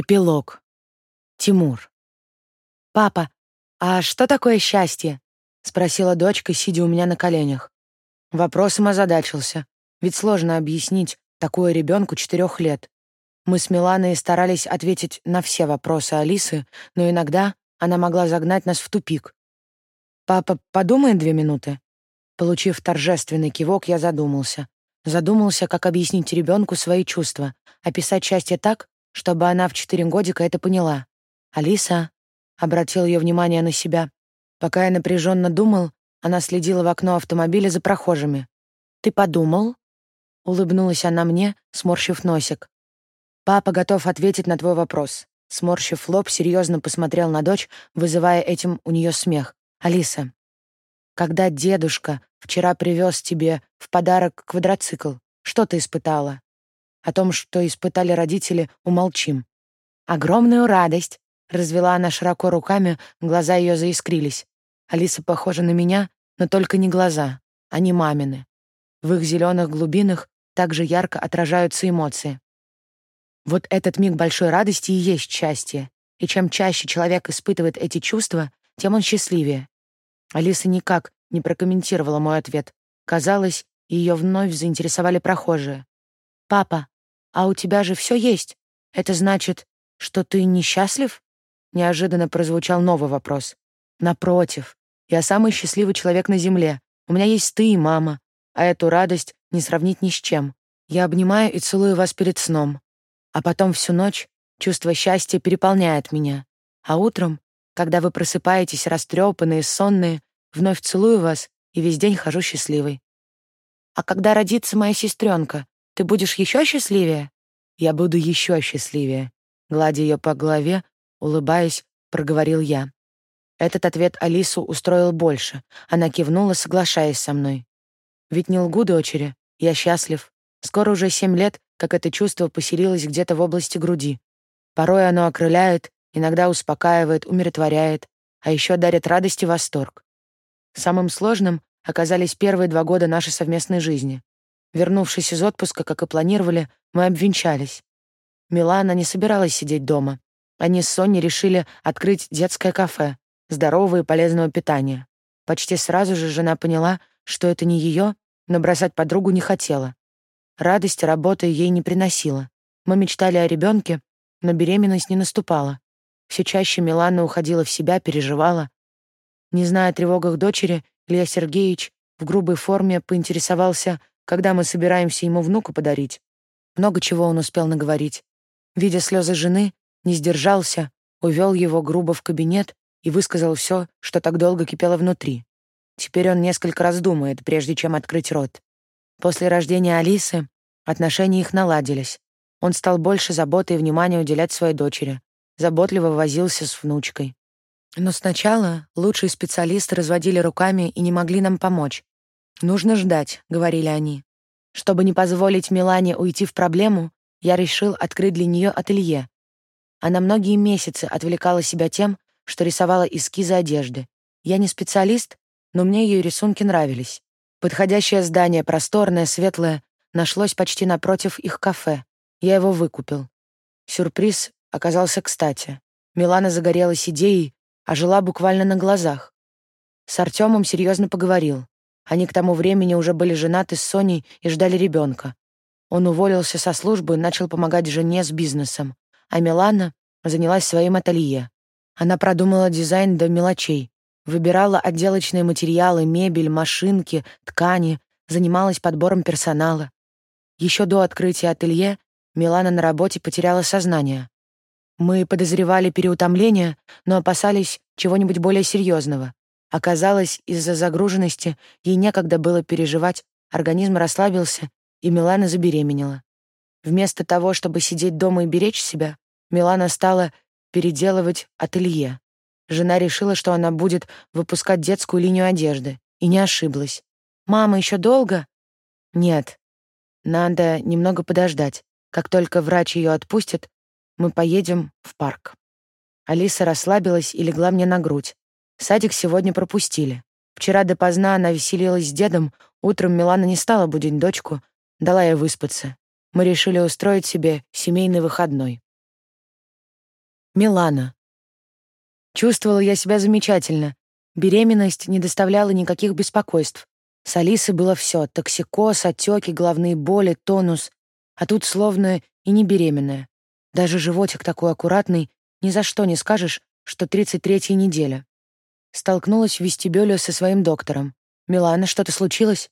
Эпилог. Тимур. «Папа, а что такое счастье?» — спросила дочка, сидя у меня на коленях. Вопросом озадачился, ведь сложно объяснить такое ребенку четырех лет. Мы с Миланой старались ответить на все вопросы Алисы, но иногда она могла загнать нас в тупик. «Папа, подумай две минуты». Получив торжественный кивок, я задумался. Задумался, как объяснить ребенку свои чувства, описать счастье так, чтобы она в четыре годика это поняла. «Алиса», — обратил ее внимание на себя. Пока я напряженно думал, она следила в окно автомобиля за прохожими. «Ты подумал?» — улыбнулась она мне, сморщив носик. «Папа готов ответить на твой вопрос». Сморщив лоб, серьезно посмотрел на дочь, вызывая этим у нее смех. «Алиса, когда дедушка вчера привез тебе в подарок квадроцикл, что ты испытала?» О том, что испытали родители, умолчим. «Огромную радость!» — развела она широко руками, глаза ее заискрились. Алиса похожа на меня, но только не глаза, они мамины. В их зеленых глубинах также ярко отражаются эмоции. Вот этот миг большой радости и есть счастье. И чем чаще человек испытывает эти чувства, тем он счастливее. Алиса никак не прокомментировала мой ответ. Казалось, ее вновь заинтересовали прохожие. «Папа, а у тебя же все есть. Это значит, что ты несчастлив?» Неожиданно прозвучал новый вопрос. «Напротив, я самый счастливый человек на земле. У меня есть ты и мама, а эту радость не сравнить ни с чем. Я обнимаю и целую вас перед сном. А потом всю ночь чувство счастья переполняет меня. А утром, когда вы просыпаетесь растрепанные, сонные, вновь целую вас и весь день хожу счастливой. А когда родится моя сестренка, ты будешь еще счастливее? Я буду еще счастливее. Гладя ее по голове, улыбаясь, проговорил я. Этот ответ Алису устроил больше. Она кивнула, соглашаясь со мной. Ведь не лгу дочери, я счастлив. Скоро уже семь лет, как это чувство поселилось где-то в области груди. Порой оно окрыляет, иногда успокаивает, умиротворяет, а еще дарит радость и восторг. Самым сложным оказались первые два года нашей совместной жизни. Вернувшись из отпуска, как и планировали, мы обвенчались. Милана не собиралась сидеть дома. Они с Соней решили открыть детское кафе, здорового и полезного питания. Почти сразу же жена поняла, что это не ее, но бросать подругу не хотела. Радость работы ей не приносила. Мы мечтали о ребенке, но беременность не наступала. Все чаще Милана уходила в себя, переживала. Не зная о тревогах дочери, Илья Сергеевич в грубой форме поинтересовался, когда мы собираемся ему внуку подарить. Много чего он успел наговорить. Видя слезы жены, не сдержался, увел его грубо в кабинет и высказал все, что так долго кипело внутри. Теперь он несколько раз думает, прежде чем открыть рот. После рождения Алисы отношения их наладились. Он стал больше заботы и внимания уделять своей дочери, заботливо возился с внучкой. Но сначала лучшие специалисты разводили руками и не могли нам помочь, «Нужно ждать», — говорили они. Чтобы не позволить Милане уйти в проблему, я решил открыть для нее ателье. Она многие месяцы отвлекала себя тем, что рисовала эскизы одежды. Я не специалист, но мне ее рисунки нравились. Подходящее здание, просторное, светлое, нашлось почти напротив их кафе. Я его выкупил. Сюрприз оказался кстати. Милана загорелась идеей, а жила буквально на глазах. С Артемом серьезно поговорил. Они к тому времени уже были женаты с Соней и ждали ребенка. Он уволился со службы и начал помогать жене с бизнесом, а Милана занялась своим ателье. Она продумала дизайн до мелочей, выбирала отделочные материалы, мебель, машинки, ткани, занималась подбором персонала. Еще до открытия ателье Милана на работе потеряла сознание. Мы подозревали переутомление, но опасались чего-нибудь более серьезного. Оказалось, из-за загруженности ей некогда было переживать, организм расслабился, и Милана забеременела. Вместо того, чтобы сидеть дома и беречь себя, Милана стала переделывать ателье. Жена решила, что она будет выпускать детскую линию одежды, и не ошиблась. «Мама, еще долго?» «Нет. Надо немного подождать. Как только врач ее отпустит, мы поедем в парк». Алиса расслабилась и легла мне на грудь. Садик сегодня пропустили. Вчера допоздна она веселилась с дедом, утром Милана не стала будить дочку, дала ей выспаться. Мы решили устроить себе семейный выходной. Милана. Чувствовала я себя замечательно. Беременность не доставляла никаких беспокойств. С Алисой было все: токсикоз, отеки, головные боли, тонус. А тут словно и не беременная. Даже животик такой аккуратный, ни за что не скажешь, что 33-я неделя. Столкнулась в вестибюле со своим доктором. «Милана, что-то случилось?»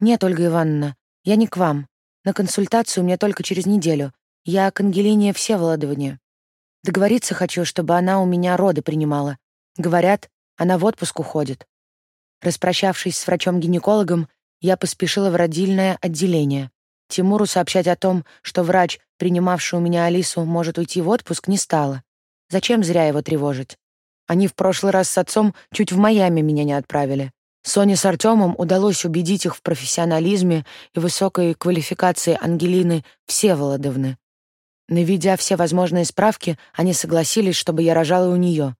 «Нет, Ольга Ивановна, я не к вам. На консультацию мне только через неделю. Я к Ангелине Всеволодовне. Договориться хочу, чтобы она у меня роды принимала. Говорят, она в отпуск уходит». Распрощавшись с врачом-гинекологом, я поспешила в родильное отделение. Тимуру сообщать о том, что врач, принимавший у меня Алису, может уйти в отпуск, не стало. Зачем зря его тревожить? Они в прошлый раз с отцом чуть в Майами меня не отправили. Соне с Артемом удалось убедить их в профессионализме и высокой квалификации Ангелины Всеволодовны. Наведя все возможные справки, они согласились, чтобы я рожала у нее.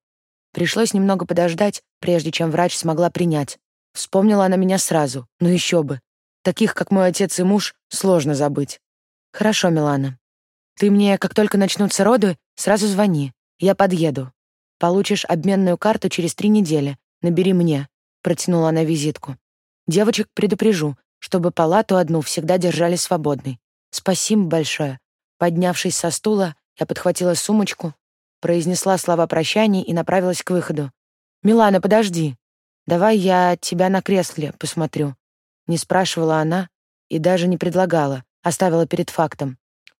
Пришлось немного подождать, прежде чем врач смогла принять. Вспомнила она меня сразу, ну еще бы. Таких, как мой отец и муж, сложно забыть. Хорошо, Милана. Ты мне, как только начнутся роды, сразу звони. Я подъеду. Получишь обменную карту через три недели. Набери мне. Протянула она визитку. Девочек предупрежу, чтобы палату одну всегда держали свободной. Спасибо большое. Поднявшись со стула, я подхватила сумочку, произнесла слова прощания и направилась к выходу. «Милана, подожди. Давай я тебя на кресле посмотрю». Не спрашивала она и даже не предлагала, оставила перед фактом.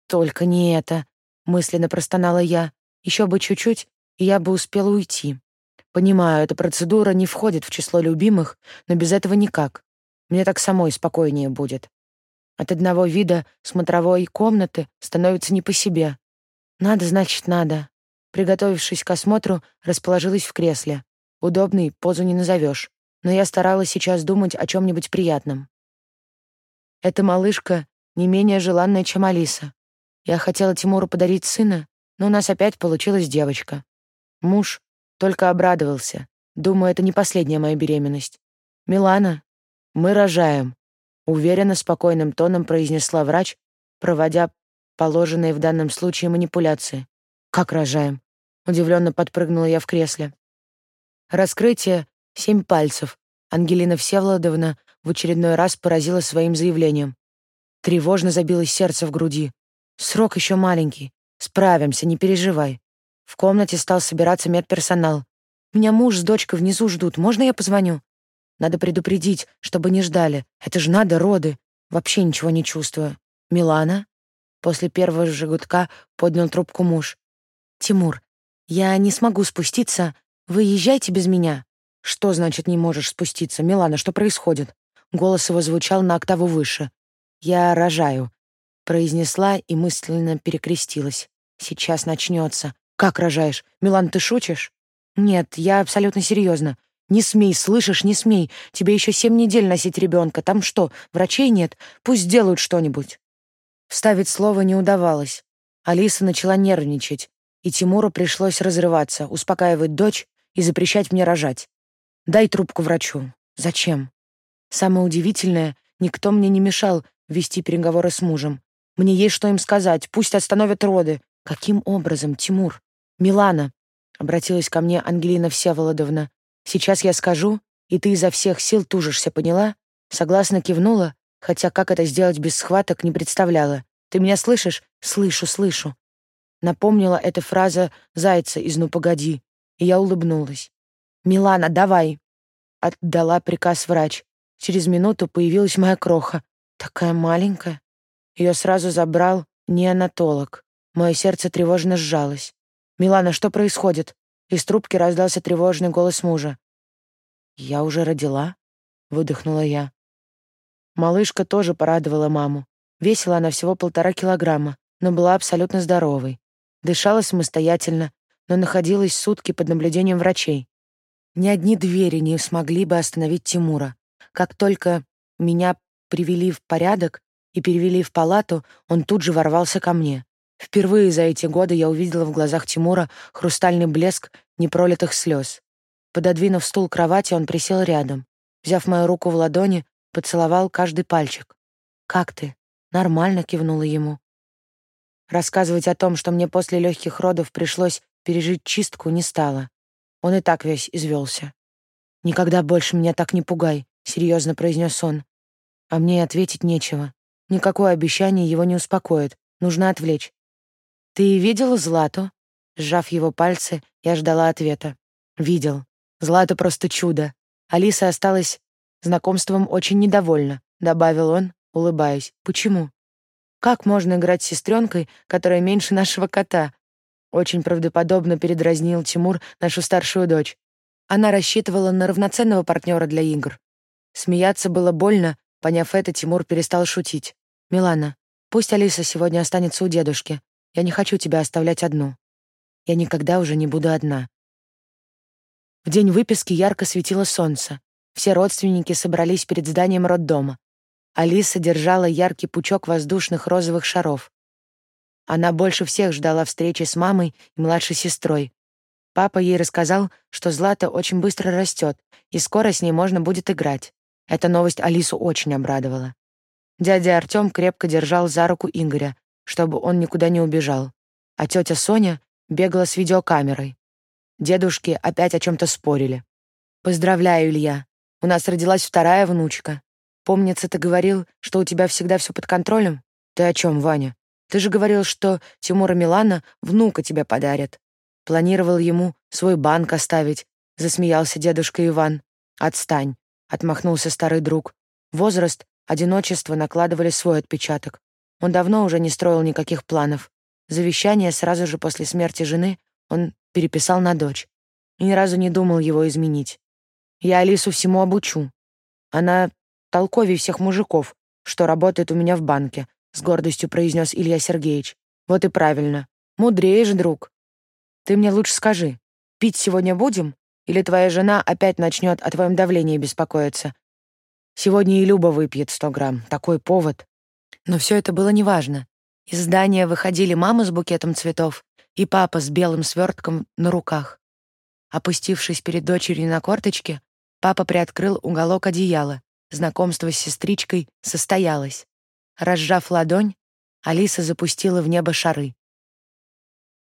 «Только не это», — мысленно простонала я. Еще бы чуть-чуть, я бы успела уйти. Понимаю, эта процедура не входит в число любимых, но без этого никак. Мне так самой спокойнее будет. От одного вида смотровой комнаты становится не по себе. Надо, значит, надо. Приготовившись к осмотру, расположилась в кресле. Удобный, позу не назовешь, но я старалась сейчас думать о чем нибудь приятном. Эта малышка не менее желанная, чем Алиса. Я хотела Тимуру подарить сына, но у нас опять получилась девочка. Муж только обрадовался. Думаю, это не последняя моя беременность. «Милана, мы рожаем», — уверенно, спокойным тоном произнесла врач, проводя положенные в данном случае манипуляции. «Как рожаем?» — удивленно подпрыгнула я в кресле. Раскрытие «семь пальцев». Ангелина Всеволодовна в очередной раз поразила своим заявлением. Тревожно забилось сердце в груди. Срок еще маленький. Справимся, не переживай. В комнате стал собираться медперсонал. Меня муж с дочкой внизу ждут. Можно я позвоню? Надо предупредить, чтобы не ждали. Это же надо роды. Вообще ничего не чувствую. Милана? После первого же поднял трубку муж. Тимур, я не смогу спуститься. Вы езжайте без меня. Что значит не можешь спуститься? Милана, что происходит? Голос его звучал на октаву выше. Я рожаю произнесла и мысленно перекрестилась. Сейчас начнется. Как рожаешь? Милан, ты шутишь? Нет, я абсолютно серьезно. Не смей, слышишь, не смей. Тебе еще семь недель носить ребенка. Там что, врачей нет? Пусть сделают что-нибудь. Вставить слово не удавалось. Алиса начала нервничать, и Тимуру пришлось разрываться, успокаивать дочь и запрещать мне рожать. Дай трубку врачу. Зачем? Самое удивительное, никто мне не мешал вести переговоры с мужем. Мне есть что им сказать. Пусть остановят роды. Каким образом, Тимур? Милана, обратилась ко мне Ангелина Всеволодовна. Сейчас я скажу, и ты изо всех сил тужишься, поняла? Согласно кивнула, хотя как это сделать без схваток, не представляла. Ты меня слышишь? Слышу, слышу. Напомнила эта фраза Зайца из «Ну, погоди», и я улыбнулась. «Милана, давай!» Отдала приказ врач. Через минуту появилась моя кроха. Такая маленькая. Ее сразу забрал неонатолог. Мое сердце тревожно сжалось. «Милана, что происходит?» Из трубки раздался тревожный голос мужа. «Я уже родила?» — выдохнула я. Малышка тоже порадовала маму. Весила она всего полтора килограмма, но была абсолютно здоровой. Дышала самостоятельно, но находилась сутки под наблюдением врачей. Ни одни двери не смогли бы остановить Тимура. Как только меня привели в порядок, и перевели в палату, он тут же ворвался ко мне. Впервые за эти годы я увидела в глазах Тимура хрустальный блеск непролитых слез. Пододвинув стул к кровати, он присел рядом. Взяв мою руку в ладони, поцеловал каждый пальчик. «Как ты?» «Нормально», — кивнула ему. Рассказывать о том, что мне после легких родов пришлось пережить чистку не стала. Он и так весь извелся. «Никогда больше меня так не пугай», — серьезно произнес он. А мне ответить нечего. Никакое обещание его не успокоит. Нужно отвлечь. «Ты видел Злату?» Сжав его пальцы, я ждала ответа. «Видел. Злата просто чудо. Алиса осталась знакомством очень недовольна», — добавил он, улыбаясь. «Почему?» «Как можно играть с сестренкой, которая меньше нашего кота?» Очень правдоподобно передразнил Тимур нашу старшую дочь. Она рассчитывала на равноценного партнера для игр. Смеяться было больно, поняв это, Тимур перестал шутить. «Милана, пусть Алиса сегодня останется у дедушки. Я не хочу тебя оставлять одну. Я никогда уже не буду одна». В день выписки ярко светило солнце. Все родственники собрались перед зданием роддома. Алиса держала яркий пучок воздушных розовых шаров. Она больше всех ждала встречи с мамой и младшей сестрой, Папа ей рассказал, что Злата очень быстро растет, и скоро с ней можно будет играть. Эта новость Алису очень обрадовала. Дядя Артём крепко держал за руку Игоря, чтобы он никуда не убежал, а тетя Соня бегала с видеокамерой. Дедушки опять о чем то спорили. «Поздравляю, Илья. У нас родилась вторая внучка. Помнится, ты говорил, что у тебя всегда все под контролем? Ты о чем, Ваня? Ты же говорил, что Тимура Милана внука тебе подарят. Планировал ему свой банк оставить, засмеялся дедушка Иван. Отстань, отмахнулся старый друг. Возраст, одиночество накладывали свой отпечаток. Он давно уже не строил никаких планов. Завещание сразу же после смерти жены он переписал на дочь. И ни разу не думал его изменить. Я Алису всему обучу. Она толковей всех мужиков, что работает у меня в банке, с гордостью произнес Илья Сергеевич. Вот и правильно. Мудреешь, друг. Ты мне лучше скажи, пить сегодня будем? Или твоя жена опять начнет о твоем давлении беспокоиться? Сегодня и Люба выпьет сто грамм. Такой повод. Но все это было неважно. Из здания выходили мама с букетом цветов и папа с белым свертком на руках. Опустившись перед дочерью на корточки, папа приоткрыл уголок одеяла. Знакомство с сестричкой состоялось. Разжав ладонь, Алиса запустила в небо шары.